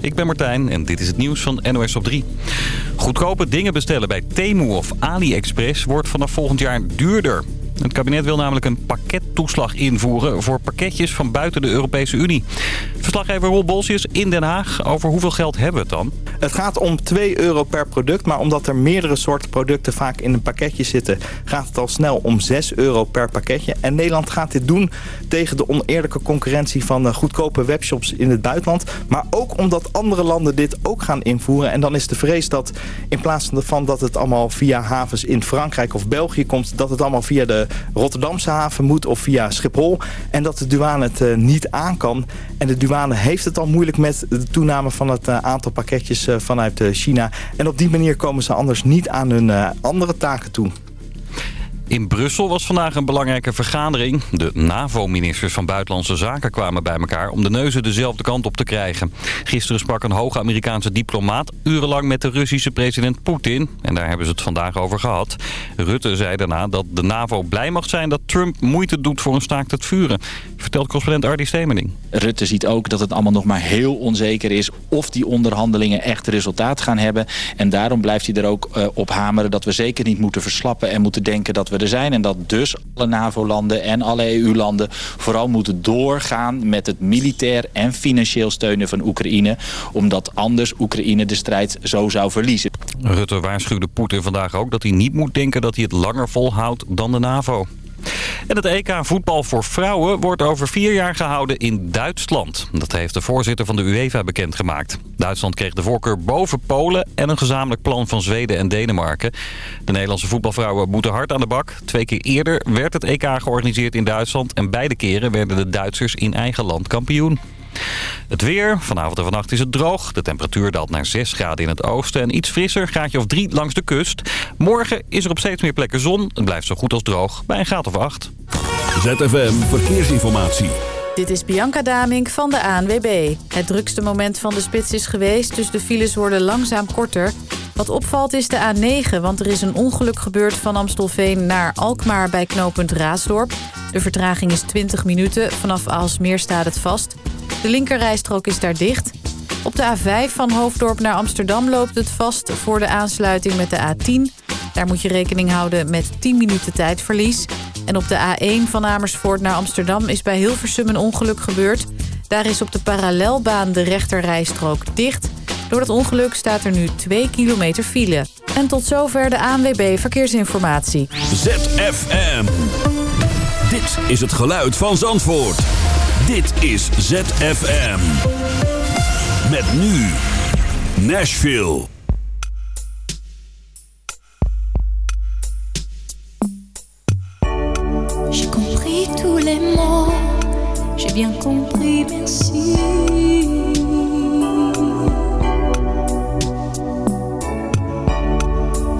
ik ben Martijn en dit is het nieuws van NOS op 3. Goedkope dingen bestellen bij Temu of AliExpress wordt vanaf volgend jaar duurder. Het kabinet wil namelijk een pakkettoeslag invoeren voor pakketjes van buiten de Europese Unie. Verslaggever Roel Bolsjes in Den Haag. Over hoeveel geld hebben we het dan? Het gaat om 2 euro per product, maar omdat er meerdere soorten producten vaak in een pakketje zitten... gaat het al snel om 6 euro per pakketje. En Nederland gaat dit doen tegen de oneerlijke concurrentie van goedkope webshops in het buitenland. Maar ook omdat andere landen dit ook gaan invoeren. En dan is de vrees dat in plaats van dat het allemaal via havens in Frankrijk of België komt... dat het allemaal via de Rotterdamse haven moet of via Schiphol. En dat de douane het uh, niet aan kan. En de douane heeft het al moeilijk met de toename van het uh, aantal pakketjes uh, vanuit China. En op die manier komen ze anders niet aan hun andere taken toe. In Brussel was vandaag een belangrijke vergadering. De NAVO-ministers van Buitenlandse Zaken kwamen bij elkaar... om de neuzen dezelfde kant op te krijgen. Gisteren sprak een hoge Amerikaanse diplomaat... urenlang met de Russische president Poetin. En daar hebben ze het vandaag over gehad. Rutte zei daarna dat de NAVO blij mag zijn... dat Trump moeite doet voor een staakt het vuren. Vertelt correspondent Ardi Stemening. Rutte ziet ook dat het allemaal nog maar heel onzeker is... of die onderhandelingen echt resultaat gaan hebben. En daarom blijft hij er ook uh, op hameren... dat we zeker niet moeten verslappen en moeten denken dat we er zijn. En dat dus alle NAVO-landen en alle EU-landen vooral moeten doorgaan met het militair en financieel steunen van Oekraïne. Omdat anders Oekraïne de strijd zo zou verliezen. Rutte waarschuwde Poetin vandaag ook dat hij niet moet denken dat hij het langer volhoudt dan de NAVO. En het EK voetbal voor vrouwen wordt over vier jaar gehouden in Duitsland. Dat heeft de voorzitter van de UEFA bekendgemaakt. Duitsland kreeg de voorkeur boven Polen en een gezamenlijk plan van Zweden en Denemarken. De Nederlandse voetbalvrouwen moeten hard aan de bak. Twee keer eerder werd het EK georganiseerd in Duitsland en beide keren werden de Duitsers in eigen land kampioen. Het weer. Vanavond en vannacht is het droog. De temperatuur daalt naar 6 graden in het oosten. En iets frisser, graadje of 3 langs de kust. Morgen is er op steeds meer plekken zon. Het blijft zo goed als droog bij een graad of 8. ZFM Verkeersinformatie. Dit is Bianca Damink van de ANWB. Het drukste moment van de spits is geweest, dus de files worden langzaam korter. Wat opvalt is de A9, want er is een ongeluk gebeurd van Amstelveen naar Alkmaar bij knooppunt Raasdorp. De vertraging is 20 minuten, vanaf Aalsmeer staat het vast. De linkerrijstrook is daar dicht. Op de A5 van Hoofddorp naar Amsterdam loopt het vast voor de aansluiting met de A10. Daar moet je rekening houden met 10 minuten tijdverlies. En op de A1 van Amersfoort naar Amsterdam is bij Hilversum een ongeluk gebeurd. Daar is op de parallelbaan de rechterrijstrook dicht. Door het ongeluk staat er nu 2 kilometer file. En tot zover de ANWB Verkeersinformatie. ZFM. Dit is het geluid van Zandvoort. Dit is ZFM. Met nu Nashville. J'ai compris tous les mots. J'ai bien compris, merci.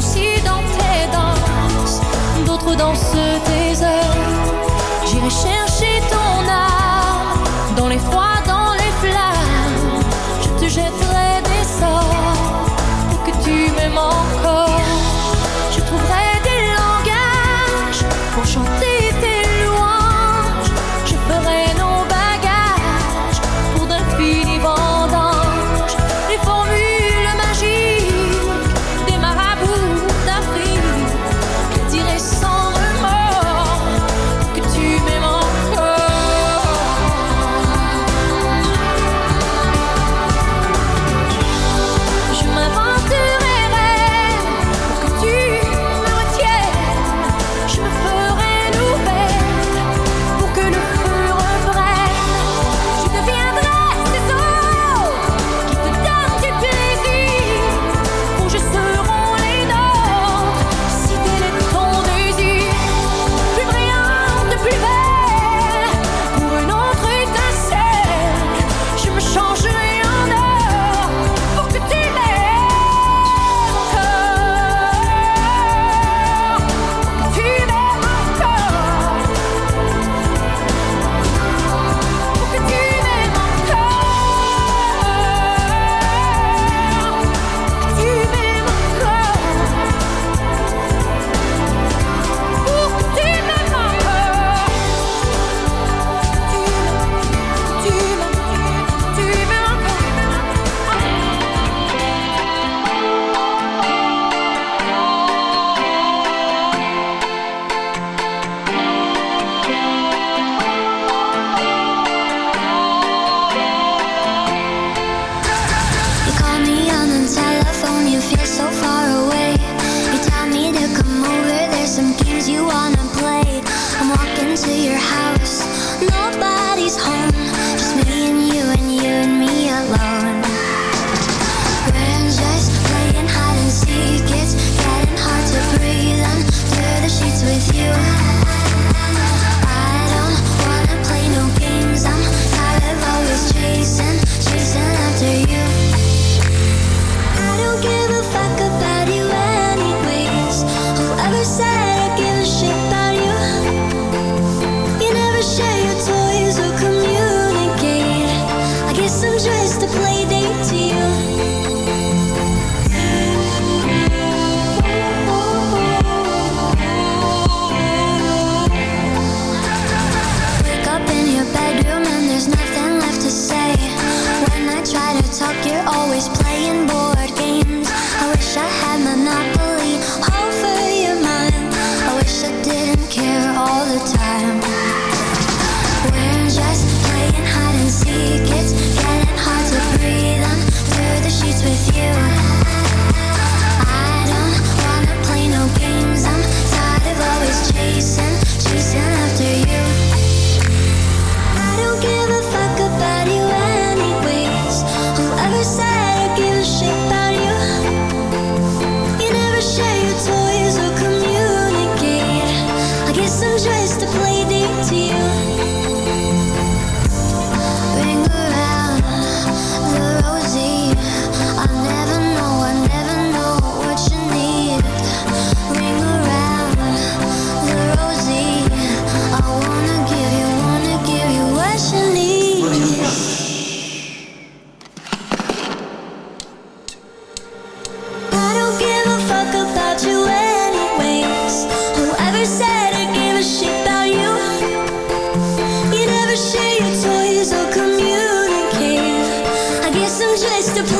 si dans tes danses, d'autres dansent tes heures. J'irai chercher.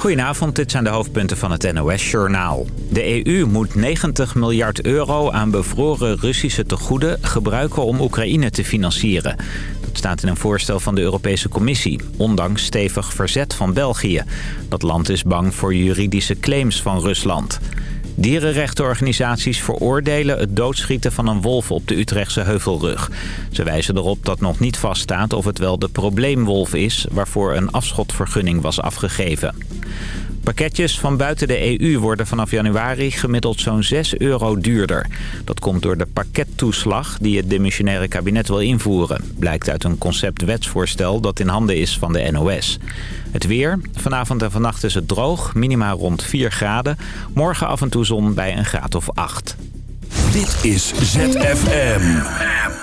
Goedenavond, dit zijn de hoofdpunten van het NOS-journaal. De EU moet 90 miljard euro aan bevroren Russische tegoeden gebruiken om Oekraïne te financieren. Dat staat in een voorstel van de Europese Commissie, ondanks stevig verzet van België. Dat land is bang voor juridische claims van Rusland. Dierenrechtenorganisaties veroordelen het doodschieten van een wolf op de Utrechtse Heuvelrug. Ze wijzen erop dat nog niet vaststaat of het wel de probleemwolf is... waarvoor een afschotvergunning was afgegeven. Pakketjes van buiten de EU worden vanaf januari gemiddeld zo'n 6 euro duurder. Dat komt door de pakkettoeslag die het demissionaire kabinet wil invoeren. Blijkt uit een conceptwetsvoorstel dat in handen is van de NOS. Het weer. Vanavond en vannacht is het droog. Minima rond 4 graden. Morgen af en toe zon bij een graad of 8. Dit is ZFM.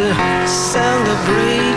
To celebrate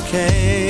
okay.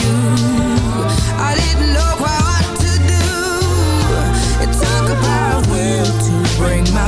bring my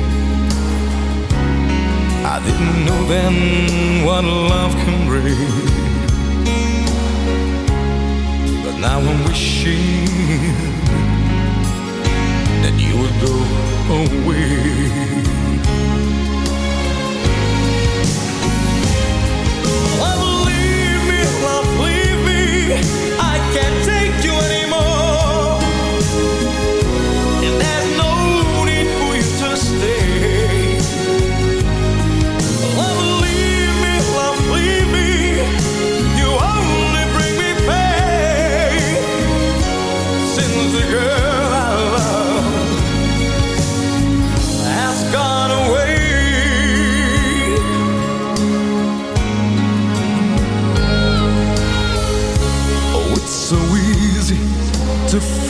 didn't know then what love can bring. But now I'm wishing That you would go away. Love, leave me, love, leave me, I can't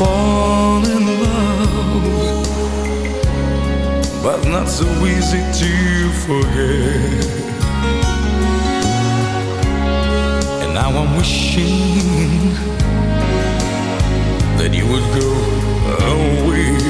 fall in love. But not so easy to forget. And now I'm wishing That you would go away.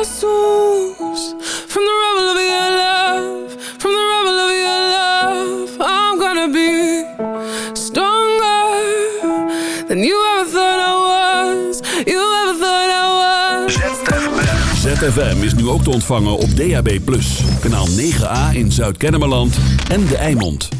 our souls from the rubble of your love, from the rubble of your love. I'm gonna be stronger than you ever thought I was. You ever thought I was. ZFM is nu ook te ontvangen op DAB+. Kanaal 9A in Zuid-Kennemerland en De Eimond.